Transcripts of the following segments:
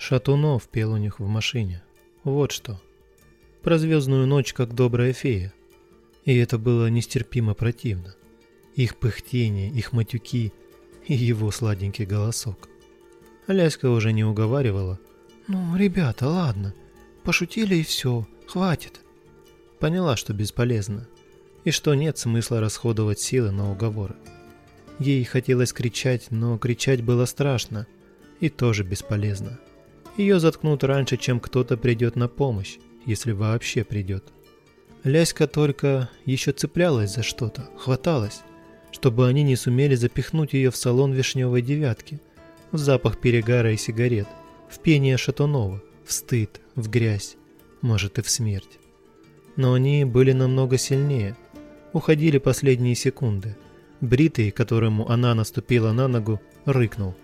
Шатунов пел у них в машине. Вот что. Про звездную ночь, как добрая фея. И это было нестерпимо противно. Их пыхтение, их матюки и его сладенький голосок. Ляська уже не уговаривала. «Ну, ребята, ладно. Пошутили и все. Хватит». Поняла, что бесполезно. И что нет смысла расходовать силы на уговоры. Ей хотелось кричать, но кричать было страшно. И тоже бесполезно. Ее заткнут раньше, чем кто-то придет на помощь, если вообще придет. Ляська только еще цеплялась за что-то, хваталась, чтобы они не сумели запихнуть ее в салон вишневой девятки, в запах перегара и сигарет, в пение Шатунова, в стыд, в грязь, может и в смерть. Но они были намного сильнее. Уходили последние секунды. Бритый, которому она наступила на ногу, рыкнул.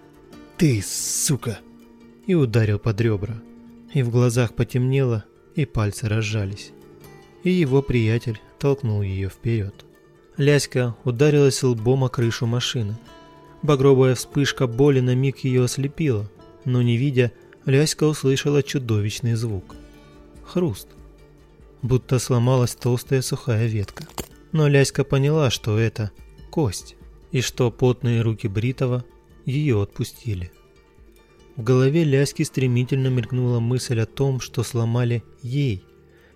«Ты, сука!» И ударил под ребра. И в глазах потемнело, и пальцы разжались. И его приятель толкнул ее вперед. Ляська ударилась лбом о крышу машины. Багровая вспышка боли на миг ее ослепила, но не видя, Ляська услышала чудовищный звук. Хруст. Будто сломалась толстая сухая ветка. Но Ляська поняла, что это кость, и что потные руки Бритова ее отпустили. В голове Ляски стремительно мелькнула мысль о том, что сломали ей,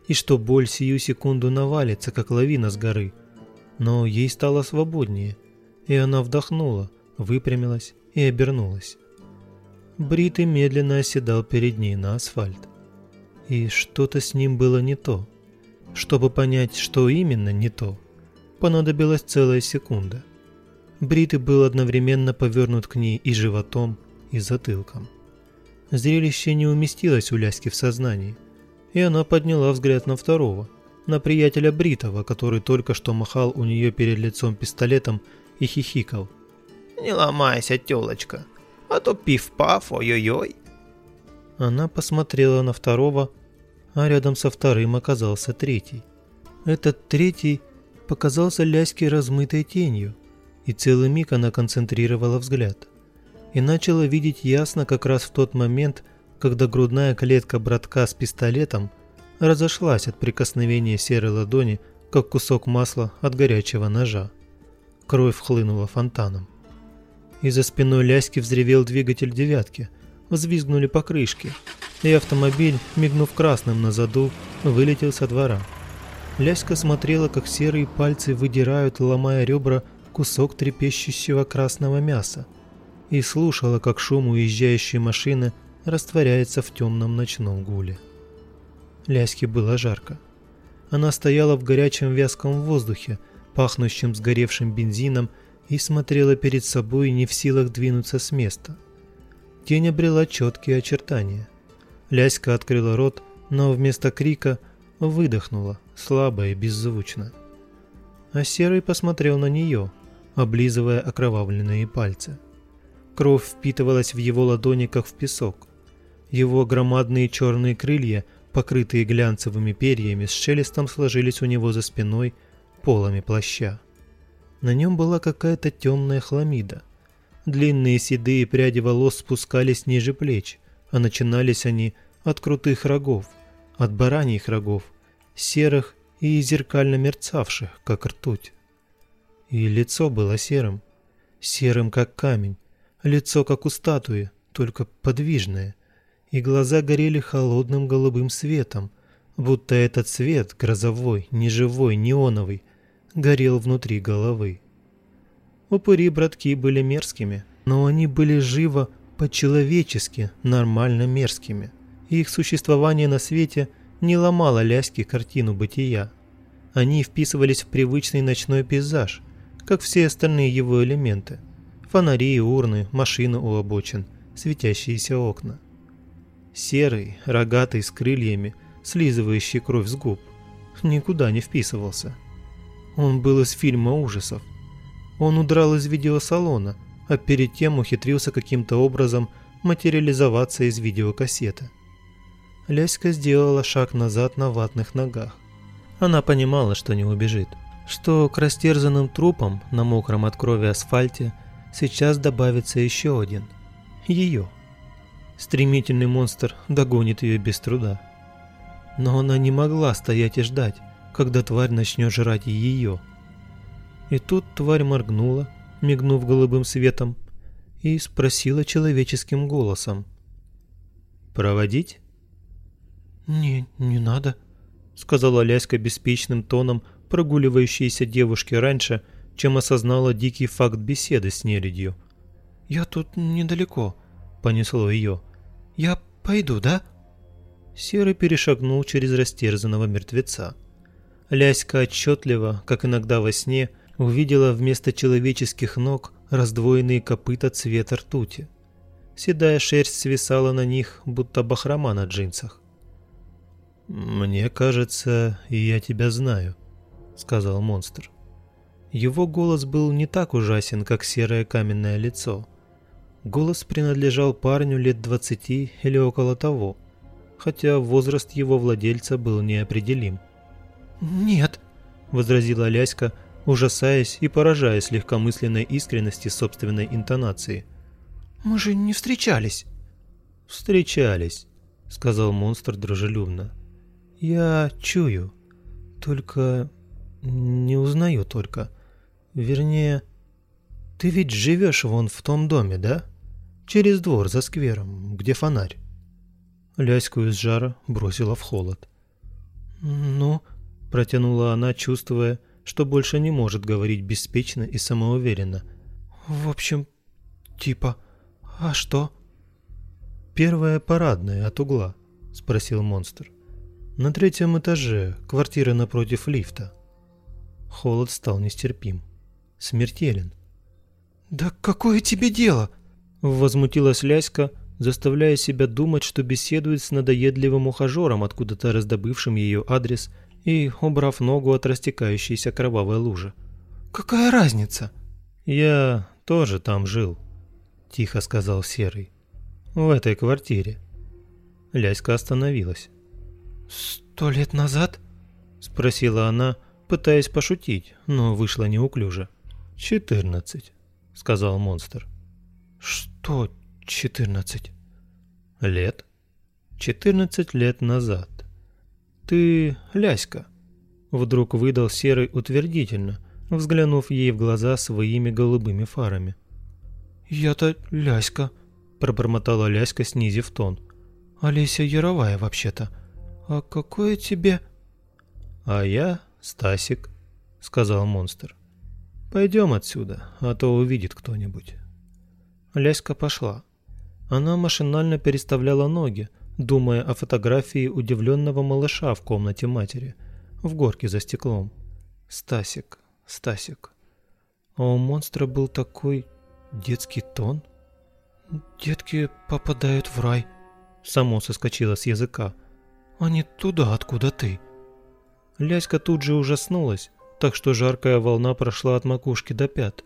и что боль сию секунду навалится, как лавина с горы. Но ей стало свободнее, и она вдохнула, выпрямилась и обернулась. Бритый медленно оседал перед ней на асфальт. И что-то с ним было не то. Чтобы понять, что именно не то, понадобилась целая секунда. Бритый был одновременно повернут к ней и животом, и затылком. Зрелище не уместилось у Ляски в сознании, и она подняла взгляд на второго, на приятеля Бритова, который только что махал у нее перед лицом пистолетом и хихикал. «Не ломайся, тёлочка, а то пиф-паф, ой-ой-ой». Она посмотрела на второго, а рядом со вторым оказался третий. Этот третий показался Ляське размытой тенью, и целый миг она концентрировала взгляд и начала видеть ясно как раз в тот момент, когда грудная клетка братка с пистолетом разошлась от прикосновения серой ладони, как кусок масла от горячего ножа. Кровь хлынула фонтаном. И за спиной Ляськи взревел двигатель девятки, взвизгнули покрышки, и автомобиль, мигнув красным на заду, вылетел со двора. Ляська смотрела, как серые пальцы выдирают, ломая ребра, кусок трепещущего красного мяса – и слушала, как шум уезжающей машины растворяется в темном ночном гуле. Ляське было жарко. Она стояла в горячем вязком воздухе, пахнущем сгоревшим бензином, и смотрела перед собой, не в силах двинуться с места. Тень обрела четкие очертания. Ляська открыла рот, но вместо крика выдохнула, слабо и беззвучно. А Серый посмотрел на нее, облизывая окровавленные пальцы. Кровь впитывалась в его ладони, как в песок. Его громадные черные крылья, покрытые глянцевыми перьями, с шелестом сложились у него за спиной полами плаща. На нем была какая-то темная хламида. Длинные седые пряди волос спускались ниже плеч, а начинались они от крутых рогов, от бараньих рогов, серых и зеркально мерцавших, как ртуть. И лицо было серым, серым, как камень, лицо как у статуи, только подвижное, и глаза горели холодным голубым светом, будто этот свет, грозовой, неживой, неоновый, горел внутри головы. Упыри-братки были мерзкими, но они были живо по-человечески нормально мерзкими. Их существование на свете не ломало ляски картину бытия. Они вписывались в привычный ночной пейзаж, как все остальные его элементы – Фонари, урны, машины у обочин, светящиеся окна. Серый, рогатый, с крыльями, слизывающий кровь с губ, никуда не вписывался. Он был из фильма ужасов. Он удрал из видеосалона, а перед тем ухитрился каким-то образом материализоваться из видеокассеты. Ляська сделала шаг назад на ватных ногах. Она понимала, что не убежит, что к растерзанным трупам на мокром от крови асфальте сейчас добавится еще один. Ее. стремительный монстр догонит ее без труда. Но она не могла стоять и ждать, когда тварь начнет жрать ее. И тут тварь моргнула, мигнув голубым светом, и спросила человеческим голосом. «Проводить?» «Не, не надо», — сказала Ляська беспечным тоном прогуливающейся девушке раньше, чем осознала дикий факт беседы с нелюдью. «Я тут недалеко», — понесло ее. «Я пойду, да?» Серый перешагнул через растерзанного мертвеца. Ляська отчетливо, как иногда во сне, увидела вместо человеческих ног раздвоенные копыта цвета ртути. Седая шерсть свисала на них, будто бахрома на джинсах. «Мне кажется, я тебя знаю», — сказал монстр. Его голос был не так ужасен, как серое каменное лицо. Голос принадлежал парню лет двадцати или около того, хотя возраст его владельца был неопределим. «Нет», — возразила Ляська, ужасаясь и поражаясь легкомысленной искренности собственной интонации. «Мы же не встречались». «Встречались», — сказал монстр дружелюбно. «Я чую, только не узнаю только. Вернее, ты ведь живешь вон в том доме, да? Через двор за сквером, где фонарь». Ляську из жара бросила в холод. «Ну», — протянула она, чувствуя, что больше не может говорить беспечно и самоуверенно. «В общем, типа, а что?» «Первая парадная от угла», — спросил монстр. «На третьем этаже, квартира напротив лифта». Холод стал нестерпим. Смертелен. «Да какое тебе дело?» — возмутилась Ляська, заставляя себя думать, что беседует с надоедливым ухажером, откуда-то раздобывшим ее адрес и убрав ногу от растекающейся кровавой лужи. «Какая разница?» «Я тоже там жил», — тихо сказал Серый. «В этой квартире». Ляська остановилась. «Сто лет назад?» — спросила она, пытаясь пошутить, но вышла неуклюже. «Четырнадцать», — сказал монстр. «Что четырнадцать?» «Лет?» «Четырнадцать лет назад. «Ты Ляська», — вдруг выдал Серый утвердительно, взглянув ей в глаза своими голубыми фарами. «Я-то Ляська», — пробормотала Ляська, снизив тон. «Олеся Яровая, вообще-то. А какое тебе...» «А я Стасик», — сказал монстр. «Пойдем отсюда, а то увидит кто-нибудь». Ляська пошла. Она машинально переставляла ноги, думая о фотографии удивленного малыша в комнате матери, в горке за стеклом. Стасик, Стасик. А у монстра был такой детский тон. «Детки попадают в рай», — само соскочило с языка. «Они туда, откуда ты». Ляська тут же ужаснулась, так что жаркая волна прошла от макушки до пят.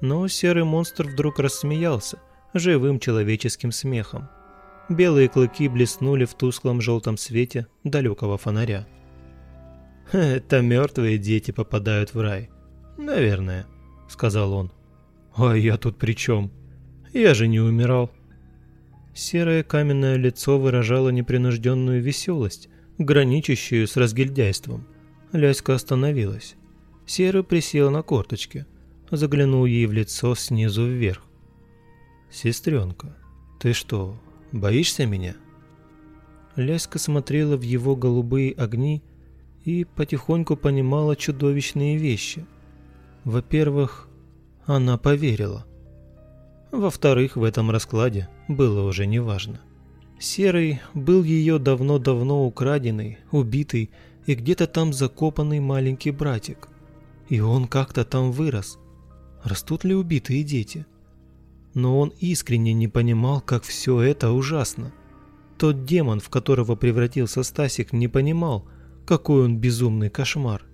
Но серый монстр вдруг рассмеялся, живым человеческим смехом. Белые клыки блеснули в тусклом желтом свете далекого фонаря. «Это мертвые дети попадают в рай. Наверное», — сказал он. «А я тут при чем? Я же не умирал». Серое каменное лицо выражало непринужденную веселость, граничащую с разгильдяйством. Ляська остановилась. Серый присел на корточки, заглянул ей в лицо снизу вверх. «Сестренка, ты что, Боишься меня?» Ляська смотрела в его голубые огни и потихоньку понимала чудовищные вещи. Во-первых, она поверила. Во-вторых, в этом раскладе было уже неважно. Серый был ее давно-давно украденный, убитый и где-то там закопанный маленький братик. И он как-то там вырос. Растут ли убитые дети? но он искренне не понимал, как все это ужасно. Тот демон, в которого превратился Стасик, не понимал, какой он безумный кошмар.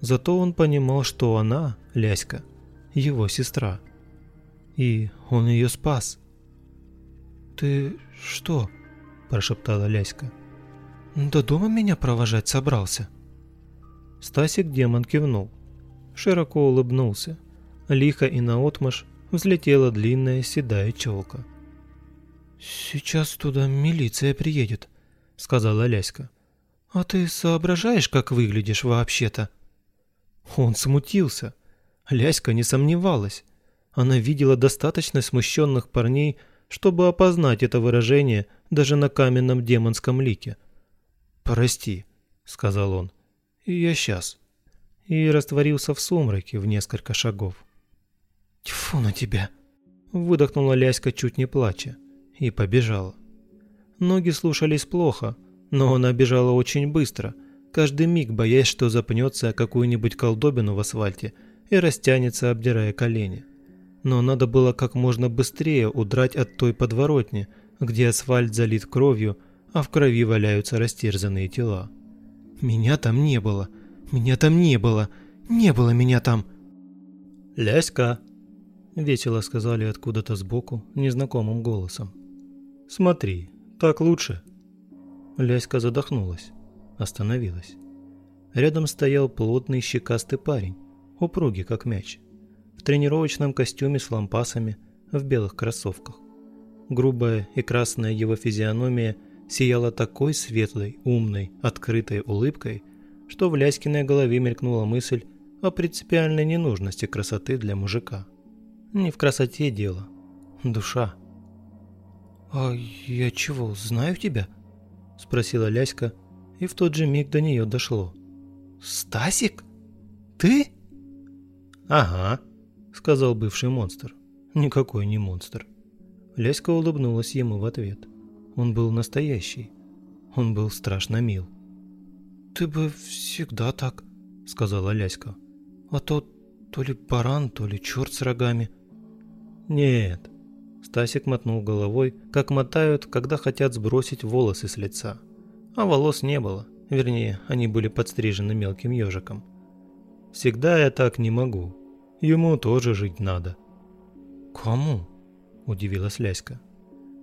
Зато он понимал, что она, Ляська, его сестра. И он ее спас. «Ты что?» – прошептала Ляська. «До дома меня провожать собрался?» Стасик демон кивнул. Широко улыбнулся. Лихо и наотмашь взлетела длинная седая челка. «Сейчас туда милиция приедет», — сказала Ляська. «А ты соображаешь, как выглядишь вообще-то?» Он смутился. Ляська не сомневалась. Она видела достаточно смущенных парней, чтобы опознать это выражение даже на каменном демонском лике. «Прости», — сказал он, — «я сейчас». И растворился в сумраке в несколько шагов. «Тьфу на тебя!» — выдохнула Ляська, чуть не плача, и побежала. Ноги слушались плохо, но она бежала очень быстро, каждый миг боясь, что запнется о какую-нибудь колдобину в асфальте и растянется, обдирая колени но надо было как можно быстрее удрать от той подворотни, где асфальт залит кровью, а в крови валяются растерзанные тела. Меня там не было. Меня там не было. Не было меня там. «Ляська!» – весело сказали откуда-то сбоку незнакомым голосом. «Смотри, так лучше». Ляська задохнулась, остановилась. Рядом стоял плотный щекастый парень, упругий как мяч в тренировочном костюме с лампасами, в белых кроссовках. Грубая и красная его физиономия сияла такой светлой, умной, открытой улыбкой, что в Ляськиной голове мелькнула мысль о принципиальной ненужности красоты для мужика. Не в красоте дело. Душа. «А я чего, знаю тебя?» – спросила Ляська, и в тот же миг до нее дошло. «Стасик? Ты?» «Ага», – сказал бывший монстр. Никакой не монстр. Ляська улыбнулась ему в ответ. Он был настоящий. Он был страшно мил. «Ты бы всегда так», – сказала Ляська. «А то то ли баран, то ли черт с рогами». «Нет». Стасик мотнул головой, как мотают, когда хотят сбросить волосы с лица. А волос не было, вернее, они были подстрижены мелким ежиком. «Всегда я так не могу. Ему тоже жить надо». «Кому?» – удивилась Ляська.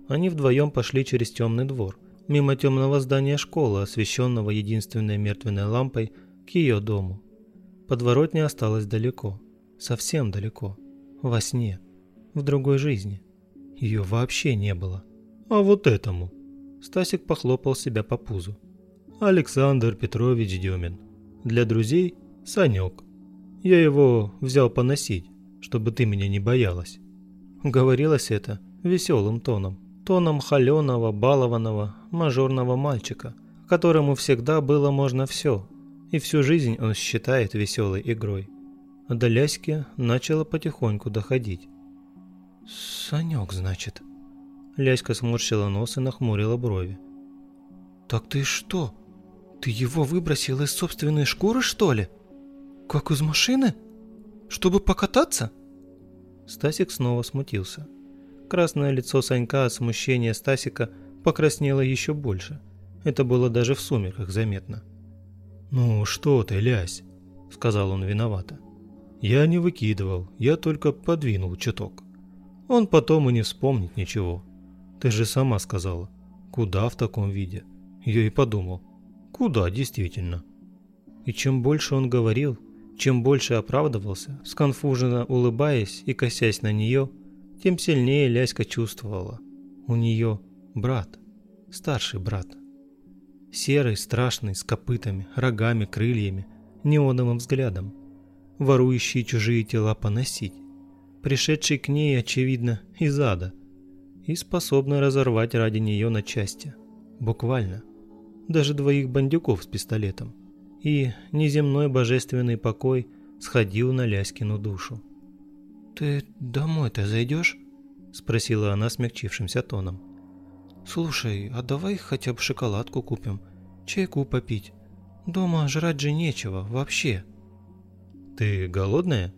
Они вдвоем пошли через темный двор, мимо темного здания школы, освещенного единственной мертвенной лампой, к ее дому. Подворотня осталась далеко, совсем далеко, во сне, в другой жизни. Ее вообще не было. А вот этому. Стасик похлопал себя по пузу. Александр Петрович Дюмин. Для друзей – Санек. Я его взял поносить, чтобы ты меня не боялась». Говорилось это веселым тоном, тоном холеного, балованного, мажорного мальчика, которому всегда было можно все, и всю жизнь он считает веселой игрой. А до Ляськи начало потихоньку доходить. «Санек, значит?» Ляська сморщила нос и нахмурила брови. «Так ты что? Ты его выбросил из собственной шкуры, что ли?» «Как из машины? Чтобы покататься?» Стасик снова смутился. Красное лицо Санька от смущения Стасика покраснело еще больше. Это было даже в сумерках заметно. «Ну что ты, лясь?» – сказал он виновато. «Я не выкидывал, я только подвинул чуток. Он потом и не вспомнит ничего. Ты же сама сказала, куда в таком виде?» Я и подумал, куда действительно. И чем больше он говорил, чем больше оправдывался, сконфуженно улыбаясь и косясь на нее, тем сильнее Ляська чувствовала. У нее брат, старший брат. Серый, страшный, с копытами, рогами, крыльями, неоновым взглядом, ворующий чужие тела поносить, пришедший к ней, очевидно, из ада, и способный разорвать ради нее на части, буквально, даже двоих бандюков с пистолетом и неземной божественный покой сходил на Ляськину душу. «Ты домой-то зайдешь?» – спросила она смягчившимся тоном. «Слушай, а давай хотя бы шоколадку купим, чайку попить. Дома жрать же нечего, вообще». «Ты голодная?»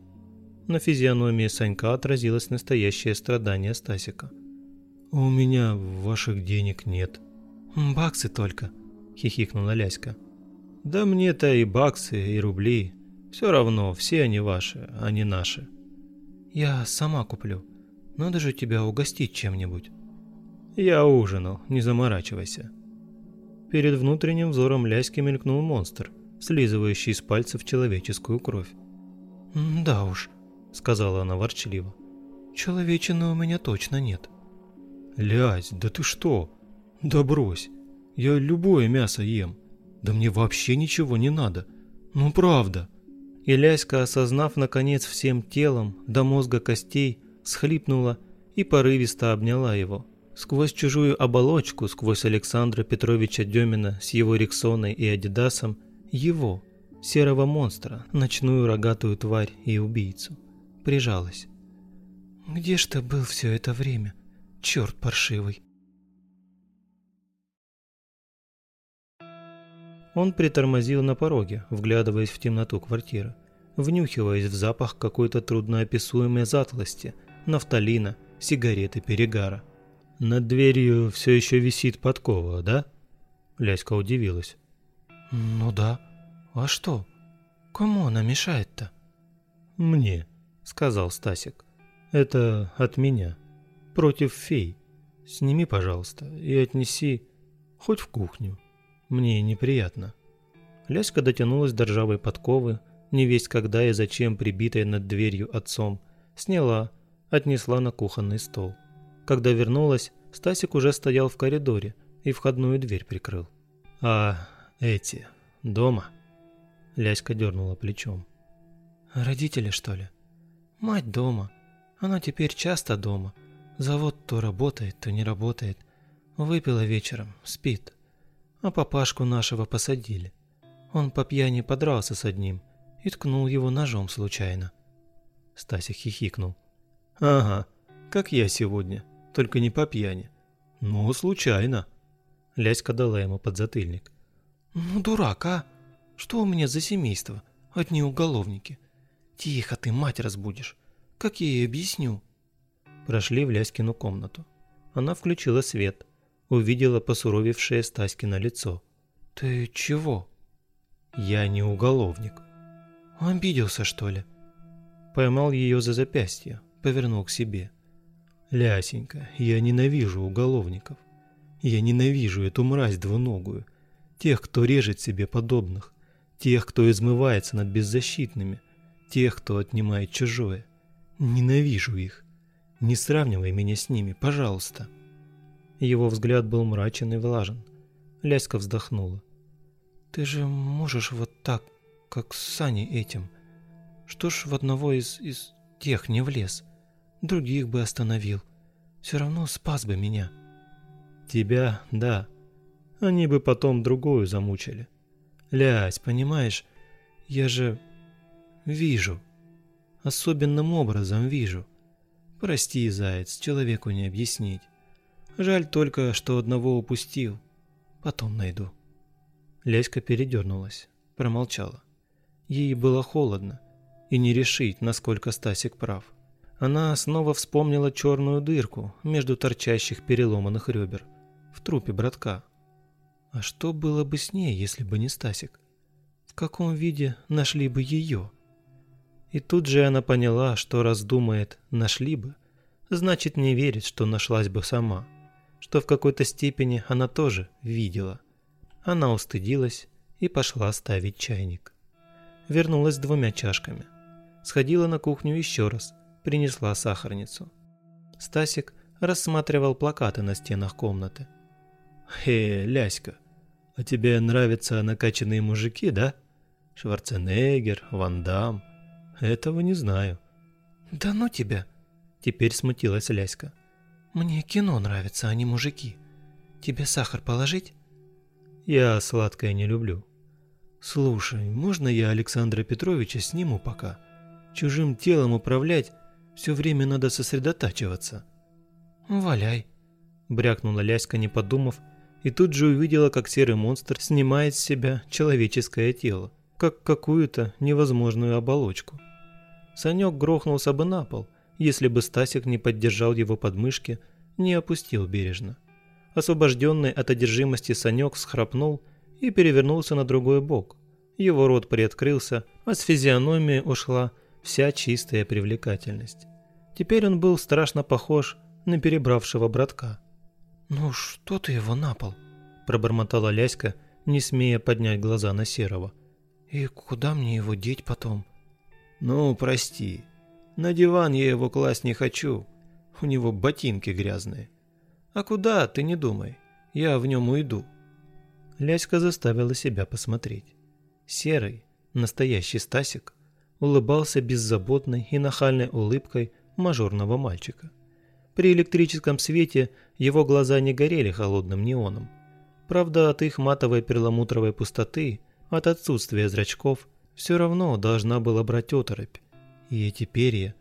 На физиономии Санька отразилось настоящее страдание Стасика. «У меня ваших денег нет». «Баксы только», – хихикнула Ляська. Да мне-то и баксы, и рубли. Все равно, все они ваши, а не наши. Я сама куплю. Надо же тебя угостить чем-нибудь. Я ужинал, не заморачивайся. Перед внутренним взором Ляськи мелькнул монстр, слизывающий из пальцев человеческую кровь. «Да уж», — сказала она ворчливо, — «человечины у меня точно нет». «Лясь, да ты что? Да брось. Я любое мясо ем. Да мне вообще ничего не надо. Ну правда». И Ляська, осознав наконец всем телом, до мозга костей, схлипнула и порывисто обняла его. Сквозь чужую оболочку, сквозь Александра Петровича Демина с его Рексоной и Адидасом, его, серого монстра, ночную рогатую тварь и убийцу, прижалась. «Где ж ты был все это время, черт паршивый?» Он притормозил на пороге, вглядываясь в темноту квартиры, внюхиваясь в запах какой-то трудноописуемой затлости, нафталина, сигареты перегара. «Над дверью все еще висит подкова, да?» Ляська удивилась. «Ну да. А что? Кому она мешает-то?» «Мне», — сказал Стасик. «Это от меня. Против фей. Сними, пожалуйста, и отнеси хоть в кухню». Мне неприятно. Ляська дотянулась до ржавой подковы, не весть когда и зачем прибитой над дверью отцом, сняла, отнесла на кухонный стол. Когда вернулась, Стасик уже стоял в коридоре и входную дверь прикрыл. «А эти дома?» Ляська дернула плечом. «Родители, что ли?» «Мать дома. Она теперь часто дома. Завод то работает, то не работает. Выпила вечером, спит а папашку нашего посадили. Он по пьяни подрался с одним и ткнул его ножом случайно. Стасик хихикнул. «Ага, как я сегодня, только не по пьяни. Ну, случайно». Ляська дала ему подзатыльник. «Ну, дурак, а? Что у меня за семейство? Одни уголовники. Тихо ты, мать разбудишь. Как я ей объясню?» Прошли в Ляськину комнату. Она включила свет, увидела посуровевшее Стаськино лицо. «Ты чего?» «Я не уголовник». «Обиделся, что ли?» Поймал ее за запястье, повернул к себе. «Лясенька, я ненавижу уголовников. Я ненавижу эту мразь двуногую, тех, кто режет себе подобных, тех, кто измывается над беззащитными, тех, кто отнимает чужое. Ненавижу их. Не сравнивай меня с ними, пожалуйста». Его взгляд был мрачен и влажен. Ляська вздохнула. «Ты же можешь вот так, как с Саней этим. Что ж в одного из, из тех не влез? Других бы остановил. Все равно спас бы меня». «Тебя, да. Они бы потом другую замучили. Лясь, понимаешь, я же вижу. Особенным образом вижу. Прости, заяц, человеку не объяснить. Жаль только, что одного упустил. Потом найду. Ляська передернулась, промолчала. Ей было холодно, и не решить, насколько Стасик прав. Она снова вспомнила черную дырку между торчащих переломанных ребер в трупе братка. А что было бы с ней, если бы не Стасик? В каком виде нашли бы ее? И тут же она поняла, что раз думает «нашли бы», значит не верит, что нашлась бы сама что в какой-то степени она тоже видела. Она устыдилась и пошла ставить чайник. Вернулась с двумя чашками. Сходила на кухню еще раз, принесла сахарницу. Стасик рассматривал плакаты на стенах комнаты. «Хе, Ляська, а тебе нравятся накачанные мужики, да? Шварценеггер, Ван Дам? Этого не знаю». «Да ну тебя!» Теперь смутилась Ляська. Мне кино нравится, а не мужики. Тебе сахар положить? Я сладкое не люблю. Слушай, можно я Александра Петровича сниму пока? Чужим телом управлять все время надо сосредотачиваться. Валяй, брякнула Ляська, не подумав, и тут же увидела, как серый монстр снимает с себя человеческое тело, как какую-то невозможную оболочку. Санек грохнулся бы на пол – если бы Стасик не поддержал его подмышки, не опустил бережно. Освобожденный от одержимости Санек схрапнул и перевернулся на другой бок. Его рот приоткрылся, а с физиономии ушла вся чистая привлекательность. Теперь он был страшно похож на перебравшего братка. «Ну что ты его на пол?» – пробормотала Ляська, не смея поднять глаза на Серого. «И куда мне его деть потом?» «Ну, прости», на диван я его класть не хочу. У него ботинки грязные. А куда, ты не думай. Я в нем уйду. Ляська заставила себя посмотреть. Серый, настоящий Стасик, улыбался беззаботной и нахальной улыбкой мажорного мальчика. При электрическом свете его глаза не горели холодным неоном. Правда, от их матовой перламутровой пустоты, от отсутствия зрачков, все равно должна была брать оторопь. И эти перья,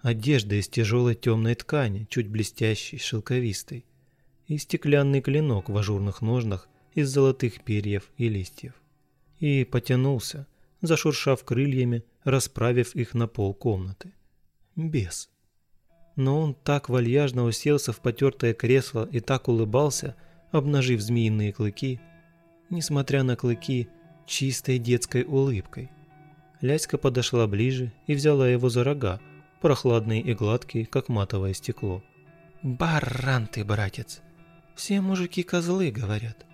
одежда из тяжелой темной ткани, чуть блестящей, шелковистой, и стеклянный клинок в ажурных ножнах из золотых перьев и листьев. И потянулся, зашуршав крыльями, расправив их на пол комнаты. Бес. Но он так вальяжно уселся в потертое кресло и так улыбался, обнажив змеиные клыки, несмотря на клыки, чистой детской улыбкой. Ляська подошла ближе и взяла его за рога, прохладные и гладкие, как матовое стекло. «Баран ты, братец! Все мужики козлы, говорят.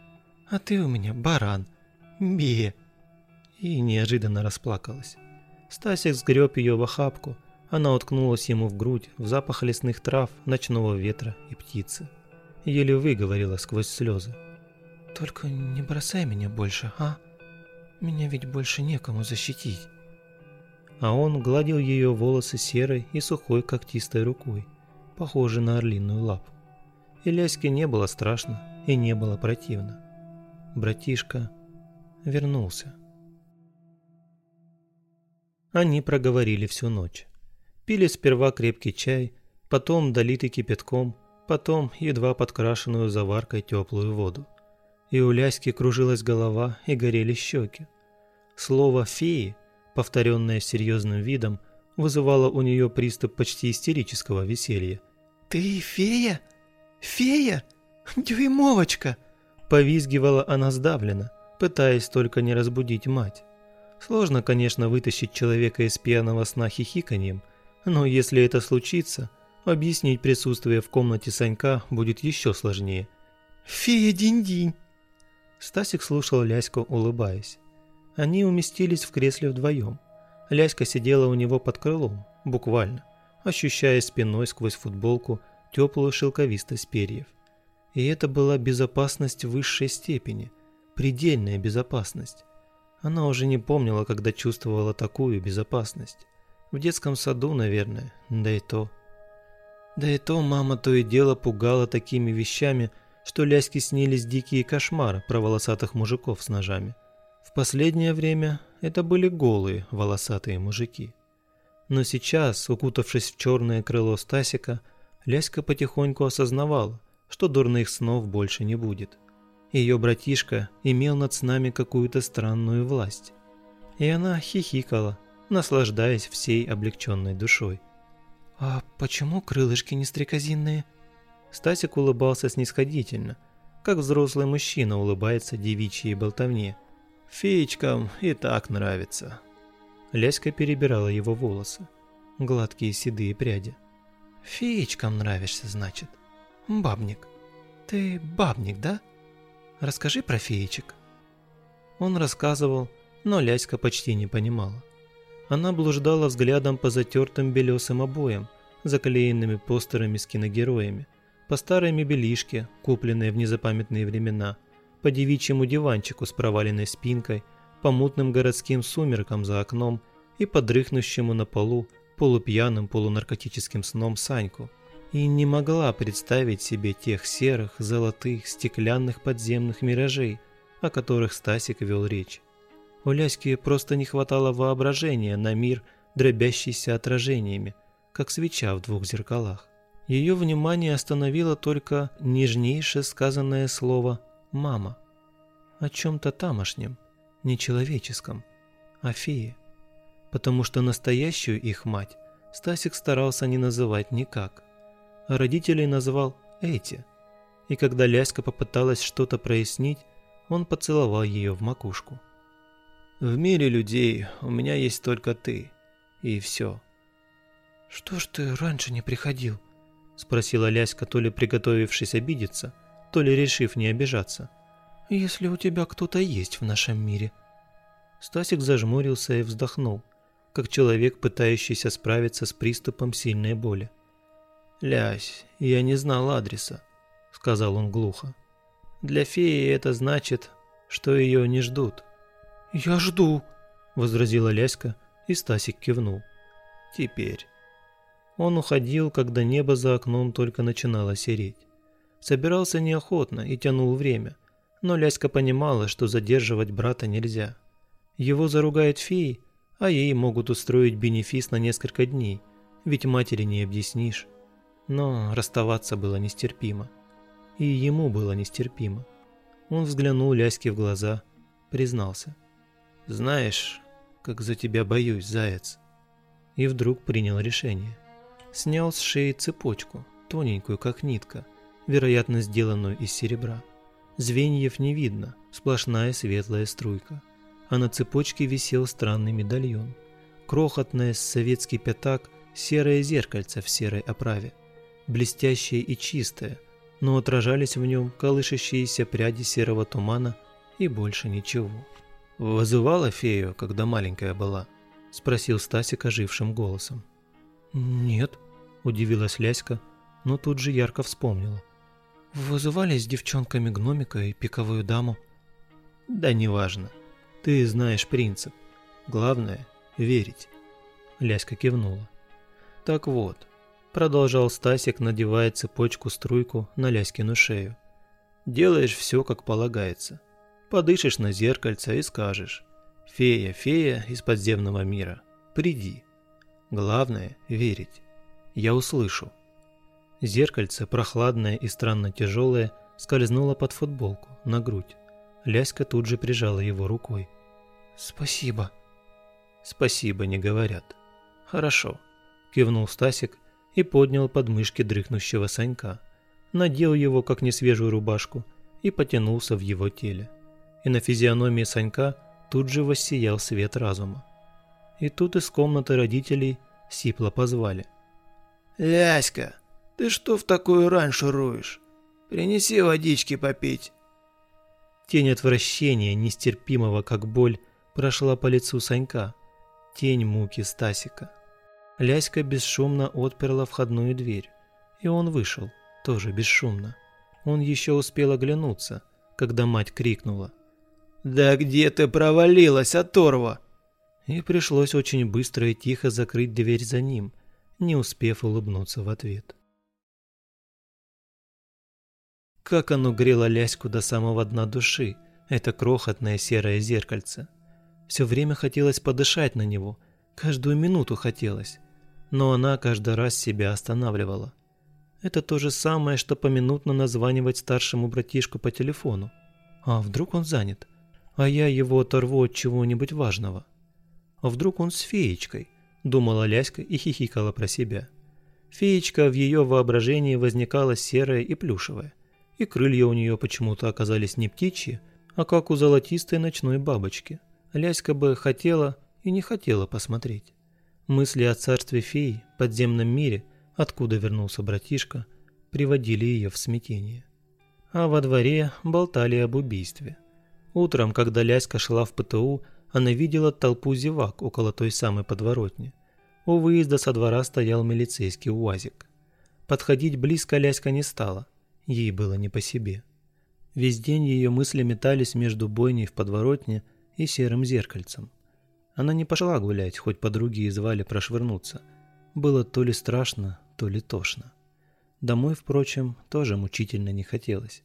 А ты у меня баран. Бе!» И неожиданно расплакалась. Стасик сгреб ее в охапку, она уткнулась ему в грудь, в запах лесных трав, ночного ветра и птицы. Еле выговорила сквозь слезы. «Только не бросай меня больше, а? Меня ведь больше некому защитить» а он гладил ее волосы серой и сухой когтистой рукой, похожей на орлиную лапу. И Ляське не было страшно и не было противно. Братишка вернулся. Они проговорили всю ночь. Пили сперва крепкий чай, потом долитый кипятком, потом едва подкрашенную заваркой теплую воду. И у Ляськи кружилась голова и горели щеки. Слово «феи» повторенное серьезным видом, вызывало у нее приступ почти истерического веселья. «Ты фея? Фея? Дюймовочка!» Повизгивала она сдавленно, пытаясь только не разбудить мать. Сложно, конечно, вытащить человека из пьяного сна хихиканьем, но если это случится, объяснить присутствие в комнате Санька будет еще сложнее. «Фея динь-динь!» Стасик слушал Ляську, улыбаясь. Они уместились в кресле вдвоем. Ляська сидела у него под крылом, буквально, ощущая спиной сквозь футболку теплую шелковистость перьев. И это была безопасность высшей степени, предельная безопасность. Она уже не помнила, когда чувствовала такую безопасность. В детском саду, наверное, да и то. Да и то мама то и дело пугала такими вещами, что Ляське снились дикие кошмары про волосатых мужиков с ножами. В последнее время это были голые волосатые мужики. Но сейчас, укутавшись в черное крыло Стасика, Ляська потихоньку осознавала, что дурных снов больше не будет. Ее братишка имел над снами какую-то странную власть. И она хихикала, наслаждаясь всей облегченной душой. «А почему крылышки не стрекозинные?» Стасик улыбался снисходительно, как взрослый мужчина улыбается девичьей болтовне – Феечкам и так нравится. Ляська перебирала его волосы, гладкие седые пряди. Феечкам нравишься, значит? Бабник. Ты бабник, да? Расскажи про феечек. Он рассказывал, но Ляська почти не понимала. Она блуждала взглядом по затертым белесым обоям, заклеенными постерами с киногероями, по старой мебелишке, купленной в незапамятные времена – по девичьему диванчику с проваленной спинкой, по мутным городским сумеркам за окном и по дрыхнущему на полу полупьяным полунаркотическим сном Саньку. И не могла представить себе тех серых, золотых, стеклянных подземных миражей, о которых Стасик вел речь. У Ляськи просто не хватало воображения на мир, дробящийся отражениями, как свеча в двух зеркалах. Ее внимание остановило только нежнейшее сказанное слово мама. О чем-то тамошнем, нечеловеческом, о фее. Потому что настоящую их мать Стасик старался не называть никак. А родителей назвал Эти. И когда Ляська попыталась что-то прояснить, он поцеловал ее в макушку. «В мире людей у меня есть только ты, и все». «Что ж ты раньше не приходил?» – спросила Ляська, то ли приготовившись обидеться, то ли решив не обижаться. «Если у тебя кто-то есть в нашем мире». Стасик зажмурился и вздохнул, как человек, пытающийся справиться с приступом сильной боли. «Лясь, я не знал адреса. сказал он глухо. «Для феи это значит, что ее не ждут». «Я жду», — возразила Ляська, и Стасик кивнул. «Теперь». Он уходил, когда небо за окном только начинало сереть. Собирался неохотно и тянул время, но Ляська понимала, что задерживать брата нельзя. Его заругают феи, а ей могут устроить бенефис на несколько дней, ведь матери не объяснишь. Но расставаться было нестерпимо. И ему было нестерпимо. Он взглянул Ляське в глаза, признался. «Знаешь, как за тебя боюсь, заяц». И вдруг принял решение. Снял с шеи цепочку, тоненькую, как нитка, вероятно, сделанную из серебра. Звеньев не видно, сплошная светлая струйка а на цепочке висел странный медальон. Крохотное советский пятак, серое зеркальце в серой оправе. Блестящее и чистое, но отражались в нем колышащиеся пряди серого тумана и больше ничего. «Вызывала фею, когда маленькая была?» – спросил Стасик ожившим голосом. «Нет», – удивилась Ляська, но тут же ярко вспомнила. «Вызывали с девчонками гномика и пиковую даму». «Да неважно. Ты знаешь принцип. Главное – верить. Ляська кивнула. Так вот, продолжал Стасик, надевая цепочку-струйку на Ляськину шею. Делаешь все, как полагается. Подышишь на зеркальце и скажешь «Фея, фея из подземного мира, приди». Главное – верить. Я услышу. Зеркальце, прохладное и странно тяжелое, скользнуло под футболку, на грудь. Ляська тут же прижала его рукой. «Спасибо». «Спасибо не говорят». «Хорошо», – кивнул Стасик и поднял подмышки дрыхнущего Санька, надел его, как несвежую рубашку, и потянулся в его теле. И на физиономии Санька тут же воссиял свет разума. И тут из комнаты родителей сипло позвали. «Ляська, ты что в такую рань шуруешь? Принеси водички попить». Тень отвращения, нестерпимого как боль, прошла по лицу Санька. Тень муки Стасика. Ляська бесшумно отперла входную дверь, и он вышел, тоже бесшумно. Он еще успел оглянуться, когда мать крикнула. «Да где ты провалилась, оторва?» И пришлось очень быстро и тихо закрыть дверь за ним, не успев улыбнуться в ответ. Как оно грело Ляську до самого дна души, это крохотное серое зеркальце. Все время хотелось подышать на него, каждую минуту хотелось, но она каждый раз себя останавливала. Это то же самое, что поминутно названивать старшему братишку по телефону. А вдруг он занят? А я его оторву от чего-нибудь важного. А вдруг он с феечкой? Думала Ляська и хихикала про себя. Феечка в ее воображении возникала серая и плюшевая и крылья у нее почему-то оказались не птичьи, а как у золотистой ночной бабочки. Ляська бы хотела и не хотела посмотреть. Мысли о царстве фей, подземном мире, откуда вернулся братишка, приводили ее в смятение. А во дворе болтали об убийстве. Утром, когда Ляська шла в ПТУ, она видела толпу зевак около той самой подворотни. У выезда со двора стоял милицейский УАЗик. Подходить близко Ляська не стала – Ей было не по себе. Весь день ее мысли метались между бойней в подворотне и серым зеркальцем. Она не пошла гулять, хоть подруги и звали прошвырнуться. Было то ли страшно, то ли тошно. Домой, впрочем, тоже мучительно не хотелось.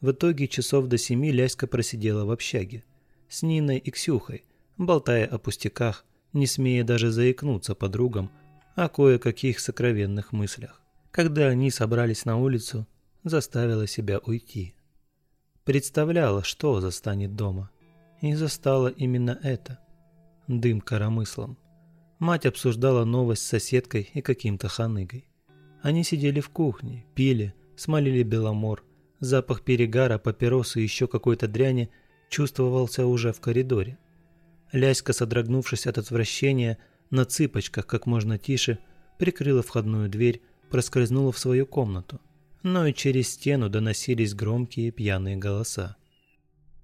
В итоге часов до семи Ляська просидела в общаге. С Ниной и Ксюхой, болтая о пустяках, не смея даже заикнуться подругам о кое-каких сокровенных мыслях. Когда они собрались на улицу, заставила себя уйти. Представляла, что застанет дома. И застала именно это. Дым коромыслом. Мать обсуждала новость с соседкой и каким-то ханыгой. Они сидели в кухне, пили, смолили беломор. Запах перегара, папиросы и еще какой-то дряни чувствовался уже в коридоре. Ляська, содрогнувшись от отвращения, на цыпочках как можно тише, прикрыла входную дверь, проскользнула в свою комнату – но и через стену доносились громкие пьяные голоса.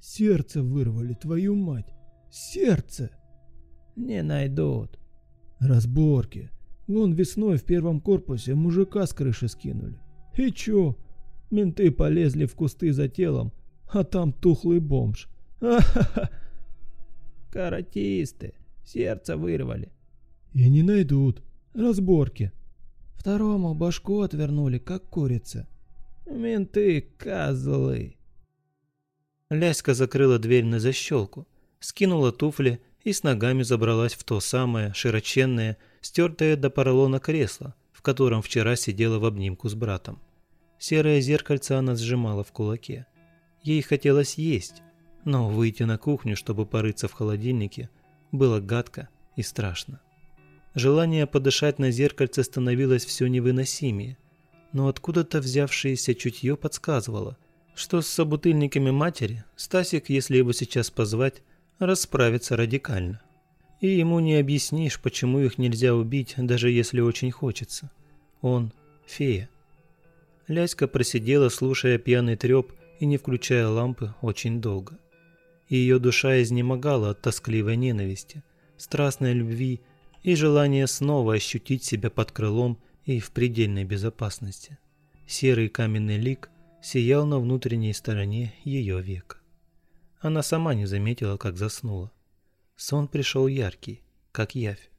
«Сердце вырвали, твою мать! Сердце!» «Не найдут». «Разборки. Вон весной в первом корпусе мужика с крыши скинули. И чё? Менты полезли в кусты за телом, а там тухлый бомж. Ха-ха-ха! Каратисты, сердце вырвали. И не найдут. Разборки. Второму башку отвернули, как курица. Менты козлы. Ляська закрыла дверь на защелку, скинула туфли и с ногами забралась в то самое широченное, стертое до поролона кресло, в котором вчера сидела в обнимку с братом. Серое зеркальце она сжимала в кулаке. Ей хотелось есть, но выйти на кухню, чтобы порыться в холодильнике, было гадко и страшно. Желание подышать на зеркальце становилось все невыносимее, но откуда-то взявшееся чутье подсказывало, что с собутыльниками матери Стасик, если его сейчас позвать, расправится радикально. И ему не объяснишь, почему их нельзя убить, даже если очень хочется. Он – фея. Ляська просидела, слушая пьяный треп и не включая лампы, очень долго. Ее душа изнемогала от тоскливой ненависти, страстной любви и желания снова ощутить себя под крылом и в предельной безопасности. Серый каменный лик сиял на внутренней стороне ее века. Она сама не заметила, как заснула. Сон пришел яркий, как явь.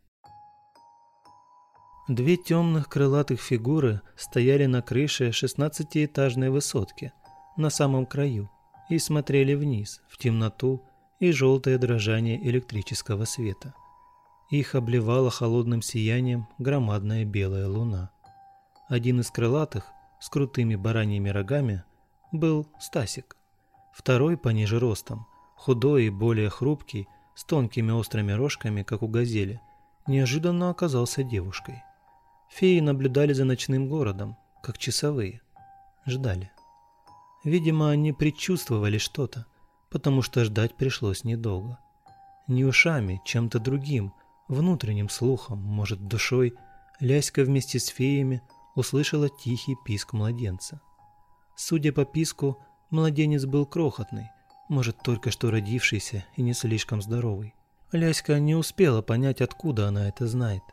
Две темных крылатых фигуры стояли на крыше шестнадцатиэтажной высотки, на самом краю, и смотрели вниз, в темноту и желтое дрожание электрического света. Их обливала холодным сиянием громадная белая луна. Один из крылатых, с крутыми бараньими рогами, был Стасик. Второй пониже ростом, худой и более хрупкий, с тонкими острыми рожками, как у газели, неожиданно оказался девушкой. Феи наблюдали за ночным городом, как часовые. Ждали. Видимо, они предчувствовали что-то, потому что ждать пришлось недолго. Не ушами, чем-то другим, внутренним слухом, может, душой, Ляська вместе с феями услышала тихий писк младенца. Судя по писку, младенец был крохотный, может, только что родившийся и не слишком здоровый. Ляська не успела понять, откуда она это знает.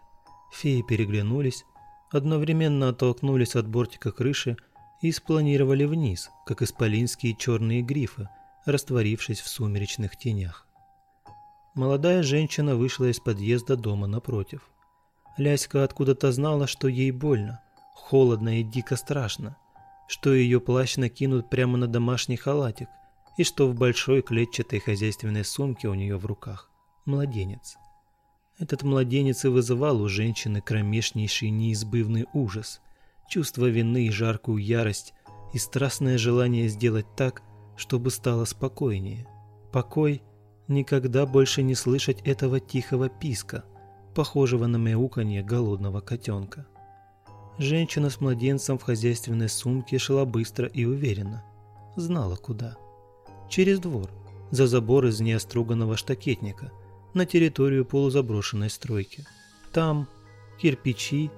Феи переглянулись, одновременно оттолкнулись от бортика крыши и спланировали вниз, как исполинские черные грифы, растворившись в сумеречных тенях. Молодая женщина вышла из подъезда дома напротив. Ляська откуда-то знала, что ей больно, холодно и дико страшно, что ее плащ накинут прямо на домашний халатик и что в большой клетчатой хозяйственной сумке у нее в руках младенец. Этот младенец и вызывал у женщины кромешнейший неизбывный ужас, чувство вины и жаркую ярость и страстное желание сделать так, чтобы стало спокойнее. Покой – никогда больше не слышать этого тихого писка, похожего на мяуканье голодного котенка. Женщина с младенцем в хозяйственной сумке шла быстро и уверенно. Знала куда. Через двор, за забор из неоструганного штакетника – на территорию полузаброшенной стройки. Там кирпичи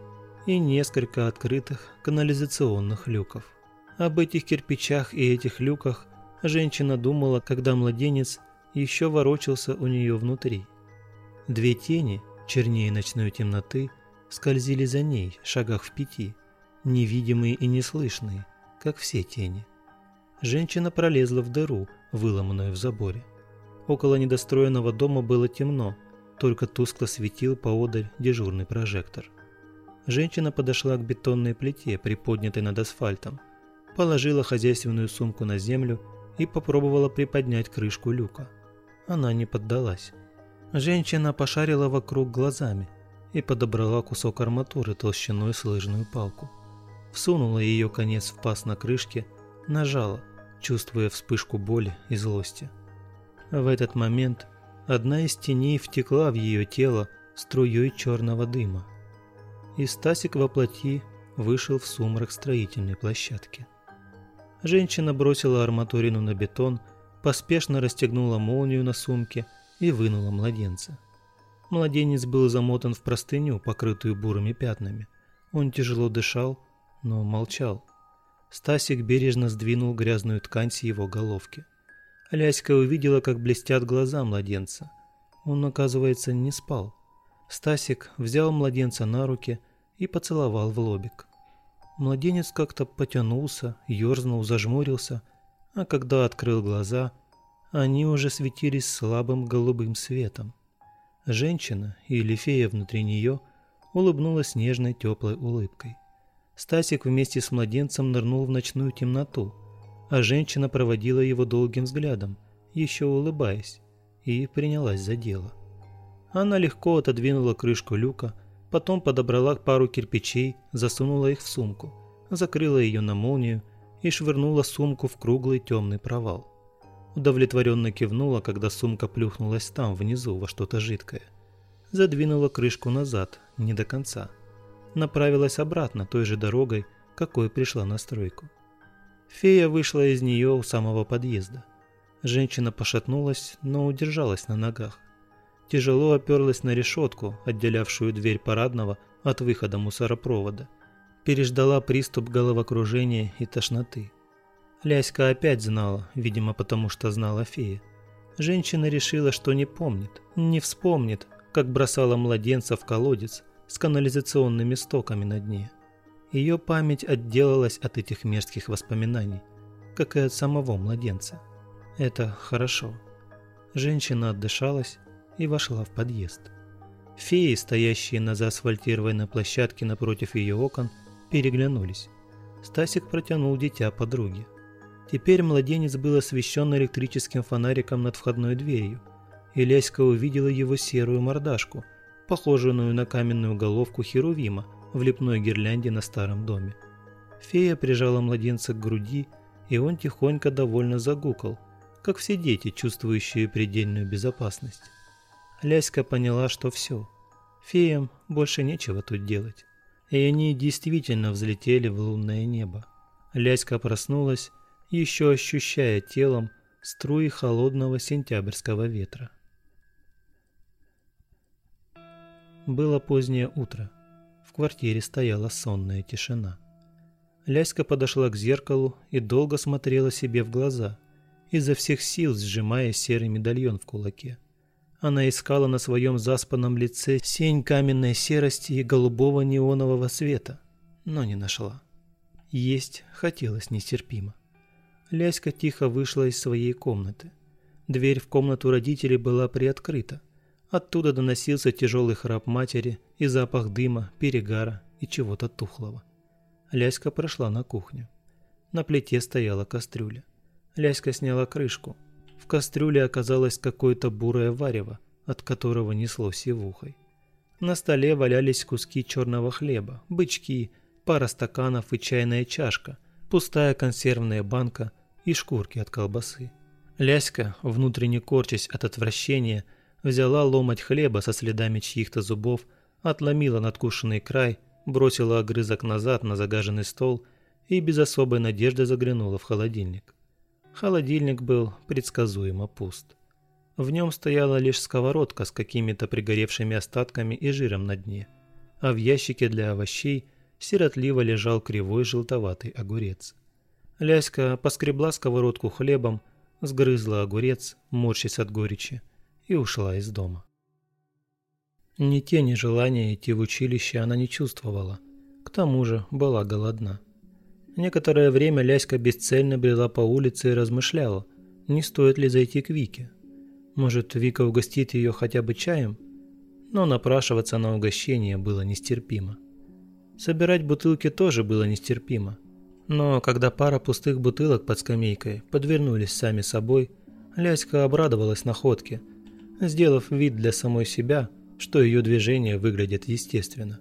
и несколько открытых канализационных люков. Об этих кирпичах и этих люках женщина думала, когда младенец еще ворочался у нее внутри. Две тени, чернее ночной темноты, скользили за ней, шагах в пяти, невидимые и неслышные, как все тени. Женщина пролезла в дыру, выломанную в заборе. Около недостроенного дома было темно, только тускло светил поодаль дежурный прожектор. Женщина подошла к бетонной плите, приподнятой над асфальтом, положила хозяйственную сумку на землю и попробовала приподнять крышку люка. Она не поддалась. Женщина пошарила вокруг глазами и подобрала кусок арматуры толщиной с лыжную палку. Всунула ее конец в паз на крышке, нажала, чувствуя вспышку боли и злости. В этот момент одна из теней втекла в ее тело струей черного дыма. И Стасик во плоти вышел в сумрак строительной площадки. Женщина бросила арматурину на бетон, поспешно расстегнула молнию на сумке и вынула младенца. Младенец был замотан в простыню, покрытую бурыми пятнами. Он тяжело дышал, но молчал. Стасик бережно сдвинул грязную ткань с его головки. Ляська увидела, как блестят глаза младенца. Он, оказывается, не спал. Стасик взял младенца на руки и поцеловал в лобик. Младенец как-то потянулся, ерзнул, зажмурился, а когда открыл глаза, они уже светились слабым голубым светом. Женщина, или фея внутри нее, улыбнулась нежной теплой улыбкой. Стасик вместе с младенцем нырнул в ночную темноту, а женщина проводила его долгим взглядом, еще улыбаясь, и принялась за дело. Она легко отодвинула крышку люка, потом подобрала пару кирпичей, засунула их в сумку, закрыла ее на молнию и швырнула сумку в круглый темный провал. Удовлетворенно кивнула, когда сумка плюхнулась там, внизу, во что-то жидкое. Задвинула крышку назад, не до конца – направилась обратно той же дорогой, какой пришла на стройку. Фея вышла из нее у самого подъезда. Женщина пошатнулась, но удержалась на ногах. Тяжело оперлась на решетку, отделявшую дверь парадного от выхода мусоропровода. Переждала приступ головокружения и тошноты. Ляська опять знала, видимо, потому что знала фея. Женщина решила, что не помнит, не вспомнит, как бросала младенца в колодец, с канализационными стоками на дне. Ее память отделалась от этих мерзких воспоминаний, как и от самого младенца. Это хорошо. Женщина отдышалась и вошла в подъезд. Феи, стоящие на заасфальтированной площадке напротив ее окон, переглянулись. Стасик протянул дитя подруге. Теперь младенец был освещен электрическим фонариком над входной дверью, и Ляська увидела его серую мордашку – похожую на каменную головку Херувима в лепной гирлянде на старом доме. Фея прижала младенца к груди, и он тихонько довольно загукал, как все дети, чувствующие предельную безопасность. Ляська поняла, что все. Феям больше нечего тут делать. И они действительно взлетели в лунное небо. Ляська проснулась, еще ощущая телом струи холодного сентябрьского ветра. Было позднее утро. В квартире стояла сонная тишина. Ляська подошла к зеркалу и долго смотрела себе в глаза, изо всех сил сжимая серый медальон в кулаке. Она искала на своем заспанном лице сень каменной серости и голубого неонового света, но не нашла. Есть хотелось нестерпимо. Ляська тихо вышла из своей комнаты. Дверь в комнату родителей была приоткрыта. Оттуда доносился тяжелый храп матери и запах дыма, перегара и чего-то тухлого. Ляська прошла на кухню. На плите стояла кастрюля. Ляська сняла крышку. В кастрюле оказалось какое-то бурое варево, от которого несло сивухой. На столе валялись куски черного хлеба, бычки, пара стаканов и чайная чашка, пустая консервная банка и шкурки от колбасы. Ляська, внутренне корчась от отвращения, взяла ломоть хлеба со следами чьих-то зубов, отломила надкушенный край, бросила огрызок назад на загаженный стол и без особой надежды заглянула в холодильник. Холодильник был предсказуемо пуст. В нем стояла лишь сковородка с какими-то пригоревшими остатками и жиром на дне, а в ящике для овощей сиротливо лежал кривой желтоватый огурец. Ляська поскребла сковородку хлебом, сгрызла огурец, морщась от горечи, и ушла из дома. Ни тени желания идти в училище она не чувствовала, к тому же была голодна. Некоторое время Ляська бесцельно брела по улице и размышляла, не стоит ли зайти к Вике. Может, Вика угостит ее хотя бы чаем? Но напрашиваться на угощение было нестерпимо. Собирать бутылки тоже было нестерпимо. Но когда пара пустых бутылок под скамейкой подвернулись сами собой, Ляська обрадовалась находке – сделав вид для самой себя, что ее движения выглядят естественно.